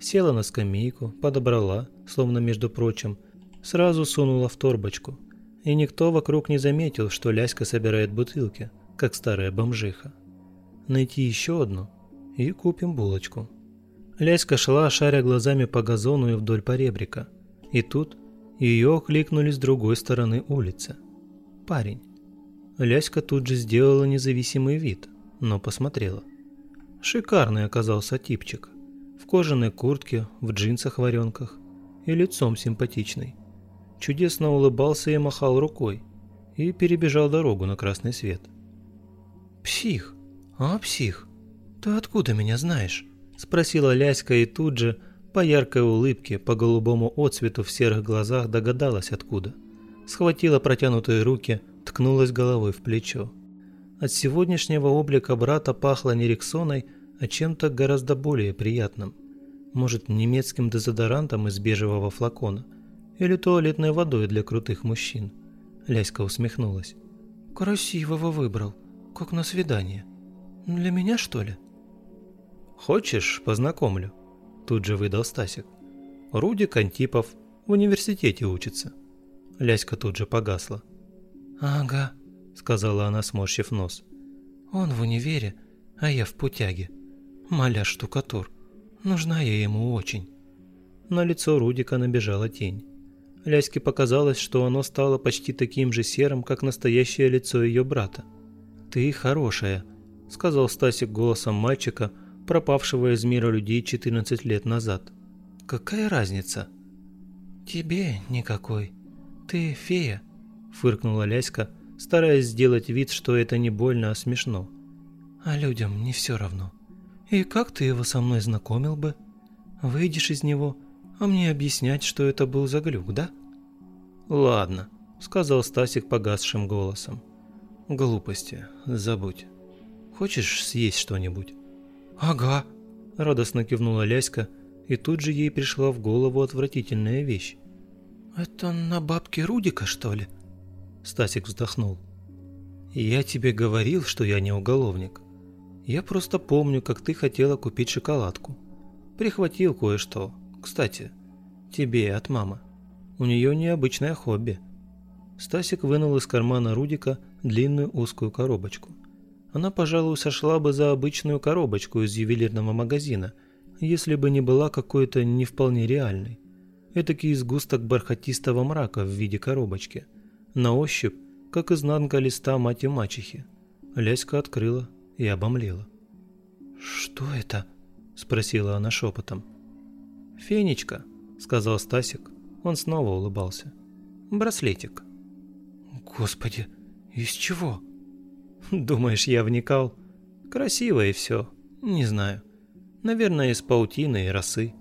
Села на скамейку, подобрала, словно между прочим, сразу сунула в торбочку. И никто вокруг не заметил, что Ляська собирает бутылки, как старая бомжиха. Найти еще одну и купим булочку. Ляська шла, шаря глазами по газону и вдоль поребрика. И тут ее окликнули с другой стороны улицы. Парень. Ляська тут же сделала независимый вид, но посмотрела. Шикарный оказался типчик. В кожаной куртке, в джинсах-варенках и лицом симпатичный. Чудесно улыбался и махал рукой, и перебежал дорогу на красный свет. «Псих! А, псих! Ты откуда меня знаешь?» Спросила Ляська и тут же, По яркой улыбке, по голубому отцвету в серых глазах догадалась откуда. Схватила протянутые руки, ткнулась головой в плечо. От сегодняшнего облика брата пахло не рексоной, а чем-то гораздо более приятным. Может, немецким дезодорантом из бежевого флакона или туалетной водой для крутых мужчин. Ляська усмехнулась. «Красивого выбрал, как на свидание. Для меня, что ли?» «Хочешь, познакомлю?» Тут же выдал Стасик. «Рудик Антипов в университете учится». Ляська тут же погасла. «Ага», — сказала она, сморщив нос. «Он в универе, а я в путяге. Маляр-штукатур. Нужна я ему очень». На лицо Рудика набежала тень. Ляське показалось, что оно стало почти таким же серым, как настоящее лицо ее брата. «Ты хорошая», — сказал Стасик голосом мальчика, пропавшего из мира людей 14 лет назад. «Какая разница?» «Тебе никакой. Ты фея», — фыркнула Ляська, стараясь сделать вид, что это не больно, а смешно. «А людям не все равно. И как ты его со мной знакомил бы? Выйдешь из него, а мне объяснять, что это был за глюк, да?» «Ладно», — сказал Стасик погасшим голосом. «Глупости, забудь. Хочешь съесть что-нибудь?» «Ага», — радостно кивнула Ляська, и тут же ей пришла в голову отвратительная вещь. «Это на бабке Рудика, что ли?» Стасик вздохнул. «Я тебе говорил, что я не уголовник. Я просто помню, как ты хотела купить шоколадку. Прихватил кое-что. Кстати, тебе от мамы. У нее необычное хобби». Стасик вынул из кармана Рудика длинную узкую коробочку. Она, пожалуй, сошла бы за обычную коробочку из ювелирного магазина, если бы не была какой-то не вполне реальной. Этакий сгусток бархатистого мрака в виде коробочки. На ощупь, как изнанка листа мать и мачехи. Ляська открыла и обомлела. «Что это?» – спросила она шепотом. «Фенечка», – сказал Стасик. Он снова улыбался. «Браслетик». «Господи, из чего?» Думаешь, я вникал? Красиво и все. Не знаю. Наверное, из паутины и росы.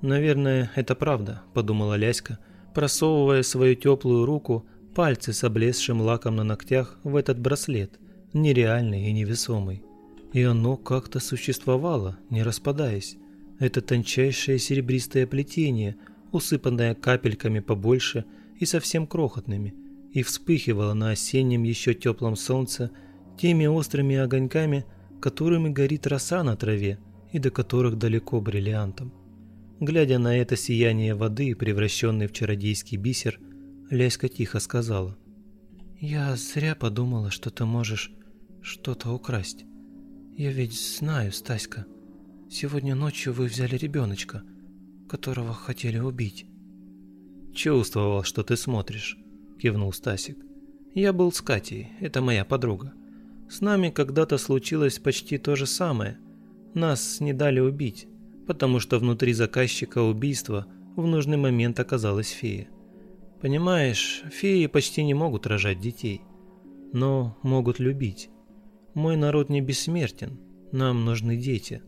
Наверное, это правда, подумала Ляська, просовывая свою теплую руку, пальцы с облезшим лаком на ногтях в этот браслет, нереальный и невесомый. И оно как-то существовало, не распадаясь. Это тончайшее серебристое плетение, усыпанное капельками побольше и совсем крохотными, и вспыхивала на осеннем еще теплом солнце теми острыми огоньками, которыми горит роса на траве и до которых далеко бриллиантом. Глядя на это сияние воды, превращенной в чародейский бисер, Ляська тихо сказала. «Я зря подумала, что ты можешь что-то украсть. Я ведь знаю, Стаська. Сегодня ночью вы взяли ребеночка, которого хотели убить». «Чувствовал, что ты смотришь» кивнул Стасик. Я был с Катей, это моя подруга. С нами когда-то случилось почти то же самое. Нас не дали убить, потому что внутри заказчика убийства в нужный момент оказалась фея. Понимаешь, феи почти не могут рожать детей, но могут любить. Мой народ не бессмертен, нам нужны дети.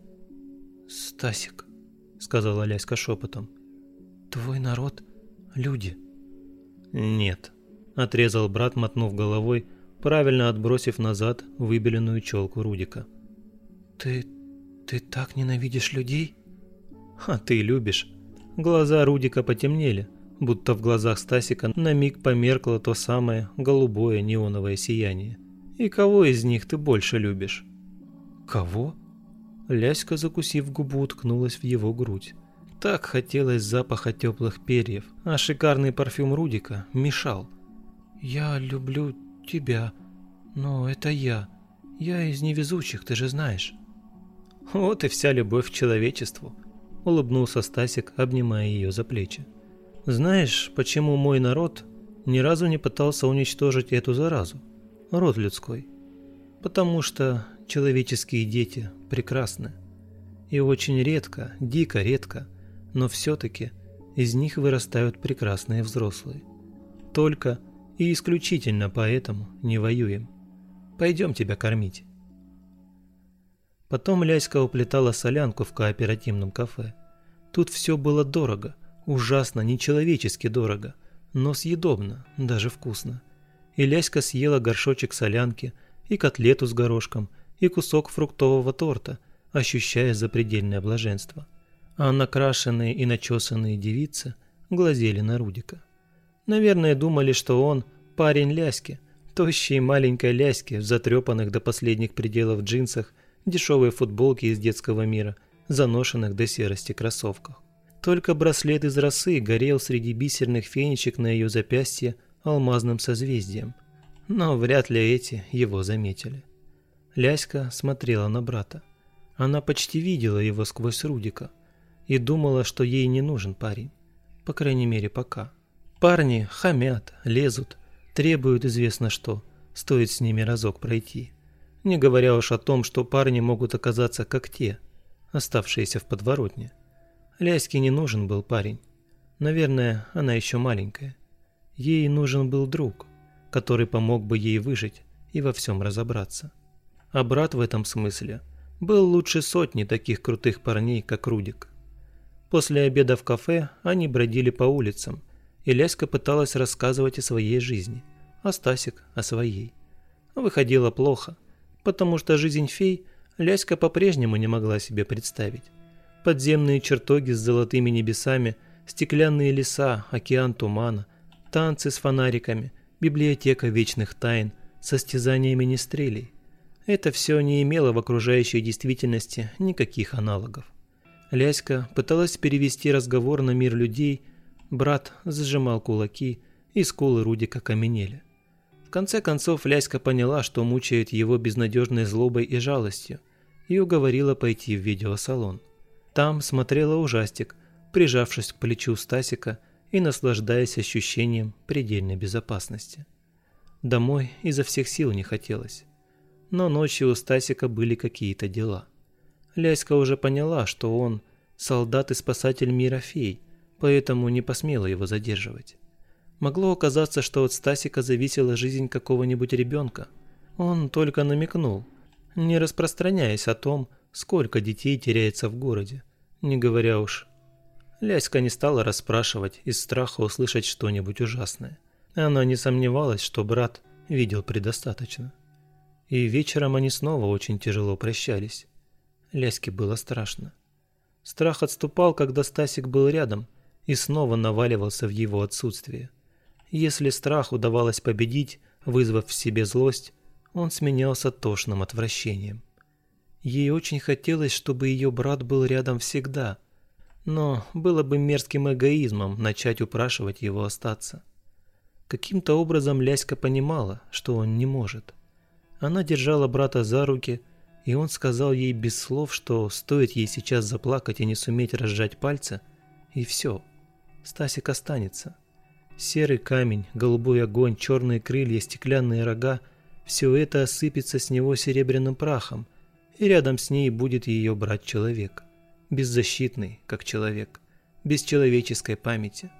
Стасик, сказала Ляська шепотом, твой народ – люди. Нет, отрезал брат, мотнув головой, правильно отбросив назад выбеленную челку Рудика. Ты ты так ненавидишь людей? А ты любишь. Глаза Рудика потемнели, будто в глазах Стасика на миг померкло то самое голубое неоновое сияние. И кого из них ты больше любишь? Кого? Ляська, закусив губу, уткнулась в его грудь. Так хотелось запаха теплых перьев, а шикарный парфюм Рудика мешал. «Я люблю тебя, но это я. Я из невезучих, ты же знаешь». «Вот и вся любовь к человечеству», — улыбнулся Стасик, обнимая ее за плечи. «Знаешь, почему мой народ ни разу не пытался уничтожить эту заразу, род людской? Потому что человеческие дети прекрасны. И очень редко, дико редко, но все-таки из них вырастают прекрасные взрослые. Только и исключительно поэтому не воюем. Пойдем тебя кормить. Потом Ляська уплетала солянку в кооперативном кафе. Тут все было дорого, ужасно, нечеловечески дорого, но съедобно, даже вкусно. И Ляська съела горшочек солянки, и котлету с горошком, и кусок фруктового торта, ощущая запредельное блаженство. А накрашенные и начесанные девицы глазели на Рудика. Наверное, думали, что он парень Ляськи, тощей маленькой Ляськи в затрепанных до последних пределов джинсах, дешевой футболке из детского мира – заношенных до серости кроссовках. Только браслет из росы горел среди бисерных фенечек на ее запястье алмазным созвездием. Но вряд ли эти его заметили. Ляська смотрела на брата. Она почти видела его сквозь Рудика и думала, что ей не нужен парень. По крайней мере, пока. Парни хамят, лезут, требуют известно что, стоит с ними разок пройти. Не говоря уж о том, что парни могут оказаться как те – оставшиеся в подворотне. Ляське не нужен был парень. Наверное, она еще маленькая. Ей нужен был друг, который помог бы ей выжить и во всем разобраться. А брат в этом смысле был лучше сотни таких крутых парней, как Рудик. После обеда в кафе они бродили по улицам, и Ляська пыталась рассказывать о своей жизни, а Стасик – о своей. Выходило плохо, потому что жизнь фей Ляська по-прежнему не могла себе представить. Подземные чертоги с золотыми небесами, стеклянные леса, океан тумана, танцы с фонариками, библиотека вечных тайн, состязания министрелей. Это все не имело в окружающей действительности никаких аналогов. Ляська пыталась перевести разговор на мир людей, брат сжимал кулаки, и скулы Рудика каменели конце концов Ляська поняла, что мучает его безнадежной злобой и жалостью, и уговорила пойти в видеосалон. Там смотрела ужастик, прижавшись к плечу Стасика и наслаждаясь ощущением предельной безопасности. Домой изо всех сил не хотелось. Но ночью у Стасика были какие-то дела. Ляська уже поняла, что он солдат и спасатель мира фей, поэтому не посмела его задерживать. Могло оказаться, что от Стасика зависела жизнь какого-нибудь ребенка. Он только намекнул, не распространяясь о том, сколько детей теряется в городе, не говоря уж. Ляська не стала расспрашивать из страха услышать что-нибудь ужасное. Она не сомневалась, что брат видел предостаточно. И вечером они снова очень тяжело прощались. Ляське было страшно. Страх отступал, когда Стасик был рядом и снова наваливался в его отсутствие. Если страх удавалось победить, вызвав в себе злость, он сменялся тошным отвращением. Ей очень хотелось, чтобы ее брат был рядом всегда, но было бы мерзким эгоизмом начать упрашивать его остаться. Каким-то образом Ляська понимала, что он не может. Она держала брата за руки, и он сказал ей без слов, что стоит ей сейчас заплакать и не суметь разжать пальцы, и все, Стасик останется. Серый камень, голубой огонь, черные крылья, стеклянные рога – все это осыпется с него серебряным прахом, и рядом с ней будет ее брат-человек. Беззащитный, как человек, без человеческой памяти.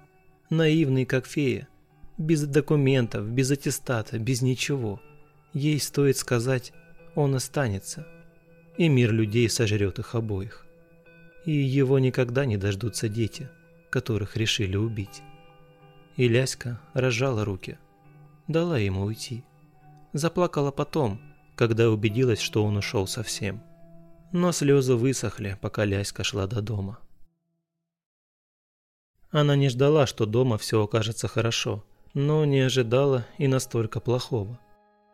Наивный, как фея, без документов, без аттестата, без ничего. Ей стоит сказать «он останется», и мир людей сожрет их обоих. И его никогда не дождутся дети, которых решили убить. И Ляська разжала руки. Дала ему уйти. Заплакала потом, когда убедилась, что он ушел совсем. Но слезы высохли, пока Ляська шла до дома. Она не ждала, что дома все окажется хорошо, но не ожидала и настолько плохого.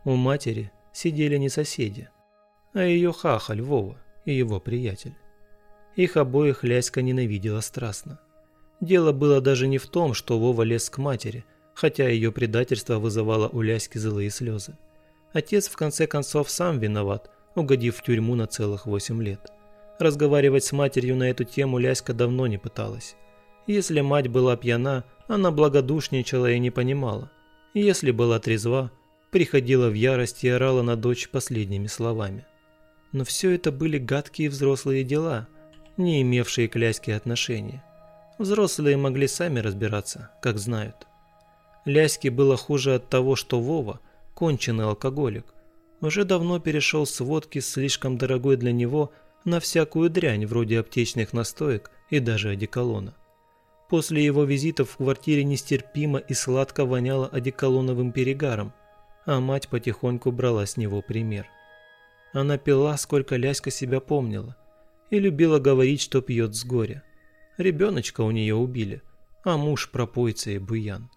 У матери сидели не соседи, а ее хахаль Вова и его приятель. Их обоих Ляська ненавидела страстно. Дело было даже не в том, что Вова лез к матери, хотя ее предательство вызывало у Ляськи злые слезы. Отец в конце концов сам виноват, угодив в тюрьму на целых восемь лет. Разговаривать с матерью на эту тему Ляська давно не пыталась. Если мать была пьяна, она благодушничала и не понимала. Если была трезва, приходила в ярость и орала на дочь последними словами. Но все это были гадкие взрослые дела, не имевшие к Ляське отношения. Взрослые могли сами разбираться, как знают. Ляське было хуже от того, что Вова, конченый алкоголик, уже давно перешел с водки слишком дорогой для него на всякую дрянь вроде аптечных настоек и даже одеколона. После его визитов в квартире нестерпимо и сладко воняло одеколоновым перегаром, а мать потихоньку брала с него пример. Она пила, сколько Ляська себя помнила, и любила говорить, что пьет с горя. Ребеночка у нее убили, а муж пропойца и буян.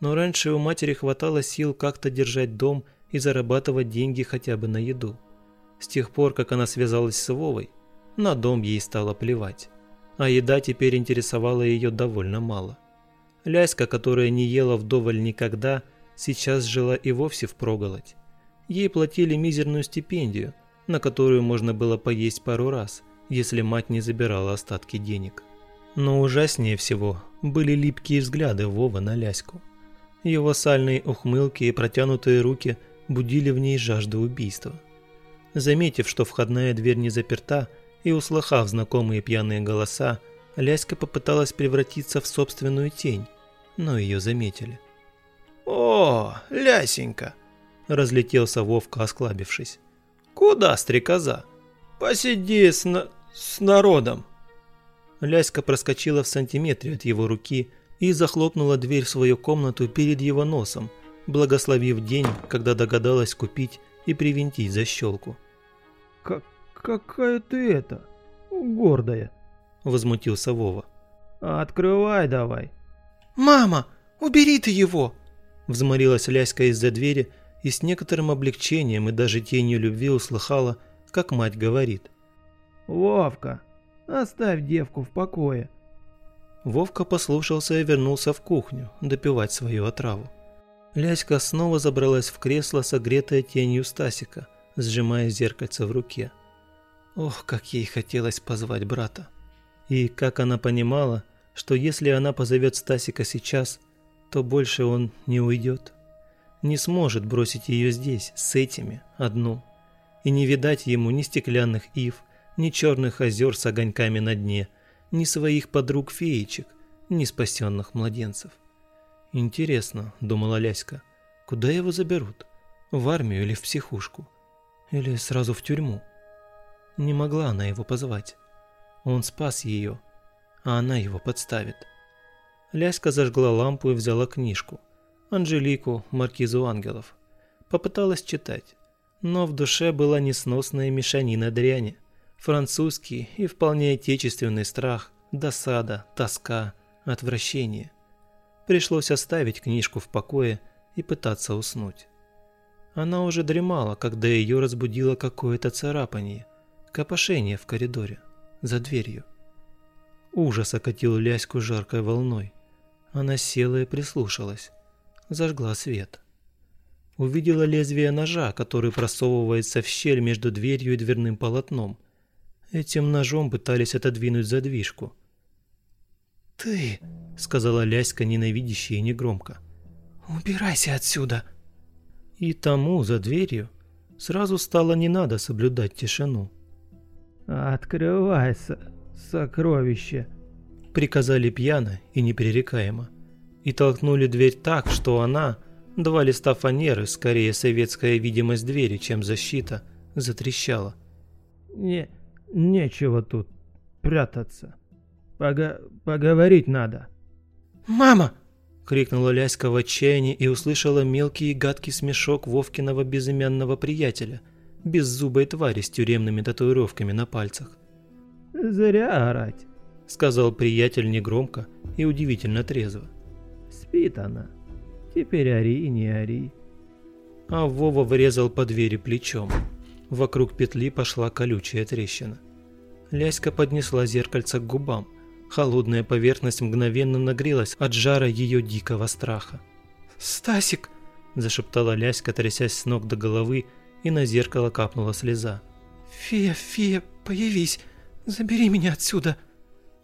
Но раньше у матери хватало сил как-то держать дом и зарабатывать деньги хотя бы на еду. С тех пор, как она связалась с Вовой, на дом ей стало плевать, а еда теперь интересовала ее довольно мало. Ляська, которая не ела вдоволь никогда, сейчас жила и вовсе впроголодь. Ей платили мизерную стипендию, на которую можно было поесть пару раз, если мать не забирала остатки денег. Но ужаснее всего были липкие взгляды Вова на Ляську. Его сальные ухмылки и протянутые руки будили в ней жажду убийства. Заметив, что входная дверь не заперта, и услыхав знакомые пьяные голоса, Ляська попыталась превратиться в собственную тень, но ее заметили. «О, Лясенька!» разлетелся Вовка, осклабившись. «Куда, стрекоза? Посиди с, на... с народом!» Ляська проскочила в сантиметре от его руки и захлопнула дверь в свою комнату перед его носом, благословив день, когда догадалась купить и привинтить защелку. «Как... какая ты это... гордая!» – возмутился Вова. «Открывай давай!» «Мама, убери ты его!» – взмолилась Ляська из-за двери и с некоторым облегчением и даже тенью любви услыхала, как мать говорит. «Вовка, оставь девку в покое». Вовка послушался и вернулся в кухню допивать свою отраву. Ляська снова забралась в кресло, согретое тенью Стасика, сжимая зеркальце в руке. Ох, как ей хотелось позвать брата. И как она понимала, что если она позовет Стасика сейчас, то больше он не уйдет не сможет бросить ее здесь, с этими, одну. И не видать ему ни стеклянных ив, ни черных озер с огоньками на дне, ни своих подруг-феечек, ни спасенных младенцев. «Интересно», — думала Ляська, — «куда его заберут? В армию или в психушку? Или сразу в тюрьму?» Не могла она его позвать. Он спас ее, а она его подставит. Ляська зажгла лампу и взяла книжку — Анжелику, маркизу ангелов. Попыталась читать, но в душе была несносная мешанина дряни. Французский и вполне отечественный страх, досада, тоска, отвращение. Пришлось оставить книжку в покое и пытаться уснуть. Она уже дремала, когда ее разбудило какое-то царапание, копошение в коридоре, за дверью. Ужас окатил Ляську жаркой волной. Она села и прислушалась зажгла свет. Увидела лезвие ножа, который просовывается в щель между дверью и дверным полотном. Этим ножом пытались отодвинуть задвижку. «Ты!» — сказала Ляська ненавидяще и негромко. «Убирайся отсюда!» И тому за дверью сразу стало не надо соблюдать тишину. «Открывай, сокровище!» — приказали пьяно и непререкаемо и толкнули дверь так, что она, два листа фанеры, скорее советская видимость двери, чем защита, затрещала. «Не, нечего тут прятаться. Пога поговорить надо». «Мама!» — крикнула Ляська в отчаянии и услышала мелкий и гадкий смешок Вовкиного безымянного приятеля, беззубой твари с тюремными татуировками на пальцах. «Зря орать», — сказал приятель негромко и удивительно трезво. Спит она. Теперь ори и не ори. А Вова врезал по двери плечом. Вокруг петли пошла колючая трещина. Ляська поднесла зеркальце к губам. Холодная поверхность мгновенно нагрелась от жара ее дикого страха. «Стасик!» – зашептала Ляська, трясясь с ног до головы, и на зеркало капнула слеза. «Фея, фея, появись! Забери меня отсюда!»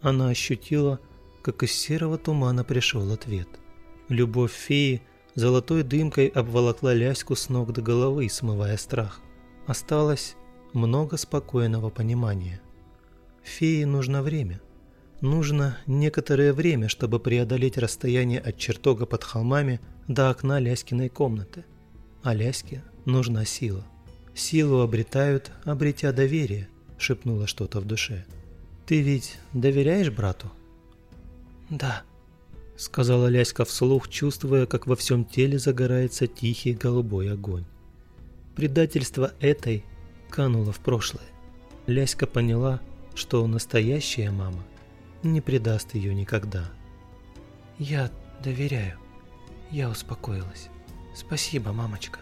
Она ощутила, как из серого тумана пришел ответ – Любовь феи золотой дымкой обволокла Ляську с ног до головы, смывая страх. Осталось много спокойного понимания. Фее нужно время. Нужно некоторое время, чтобы преодолеть расстояние от чертога под холмами до окна Ляськиной комнаты. А Ляське нужна сила. Силу обретают, обретя доверие, шепнуло что-то в душе. Ты ведь доверяешь брату? Да, сказала Ляська вслух, чувствуя, как во всем теле загорается тихий голубой огонь. Предательство этой кануло в прошлое. Ляська поняла, что настоящая мама не предаст ее никогда. Я доверяю. Я успокоилась. Спасибо, мамочка.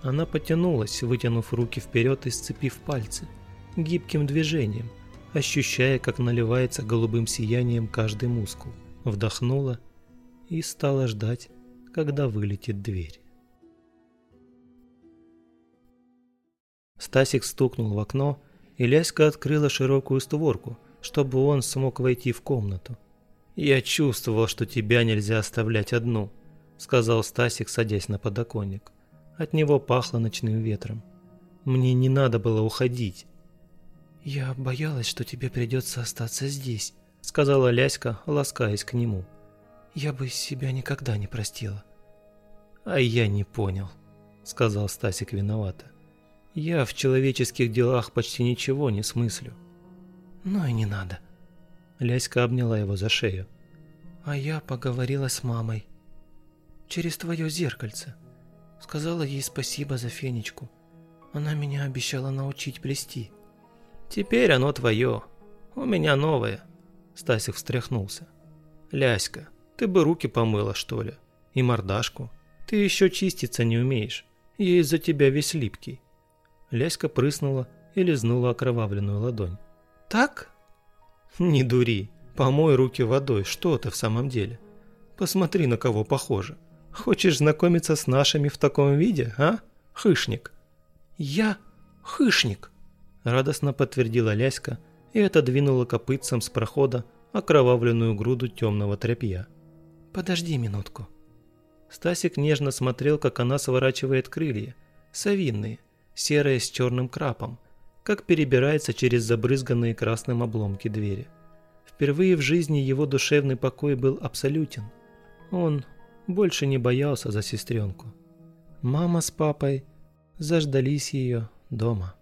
Она потянулась, вытянув руки вперед и сцепив пальцы, гибким движением, ощущая, как наливается голубым сиянием каждый мускул. Вдохнула и стала ждать, когда вылетит дверь. Стасик стукнул в окно, и Ляська открыла широкую створку, чтобы он смог войти в комнату. «Я чувствовал, что тебя нельзя оставлять одну», — сказал Стасик, садясь на подоконник. От него пахло ночным ветром. «Мне не надо было уходить». «Я боялась, что тебе придется остаться здесь», — сказала Ляська, ласкаясь к нему. «Я бы себя никогда не простила». «А я не понял», — сказал Стасик виновато. «Я в человеческих делах почти ничего не смыслю». «Ну и не надо». Ляська обняла его за шею. «А я поговорила с мамой. Через твое зеркальце. Сказала ей спасибо за фенечку. Она меня обещала научить плести». «Теперь оно твое. У меня новое». Стасик встряхнулся. «Ляська, ты бы руки помыла, что ли? И мордашку. Ты еще чиститься не умеешь. Я из-за тебя весь липкий». Ляська прыснула и лизнула окровавленную ладонь. «Так?» «Не дури. Помой руки водой. Что ты в самом деле? Посмотри, на кого похоже. Хочешь знакомиться с нашими в таком виде, а? Хышник». «Я хышник», – радостно подтвердила Ляська и отодвинула копытцем с прохода окровавленную груду темного тряпья. «Подожди минутку». Стасик нежно смотрел, как она сворачивает крылья, совинные, серые с черным крапом, как перебирается через забрызганные красным обломки двери. Впервые в жизни его душевный покой был абсолютен. Он больше не боялся за сестренку. Мама с папой заждались ее дома.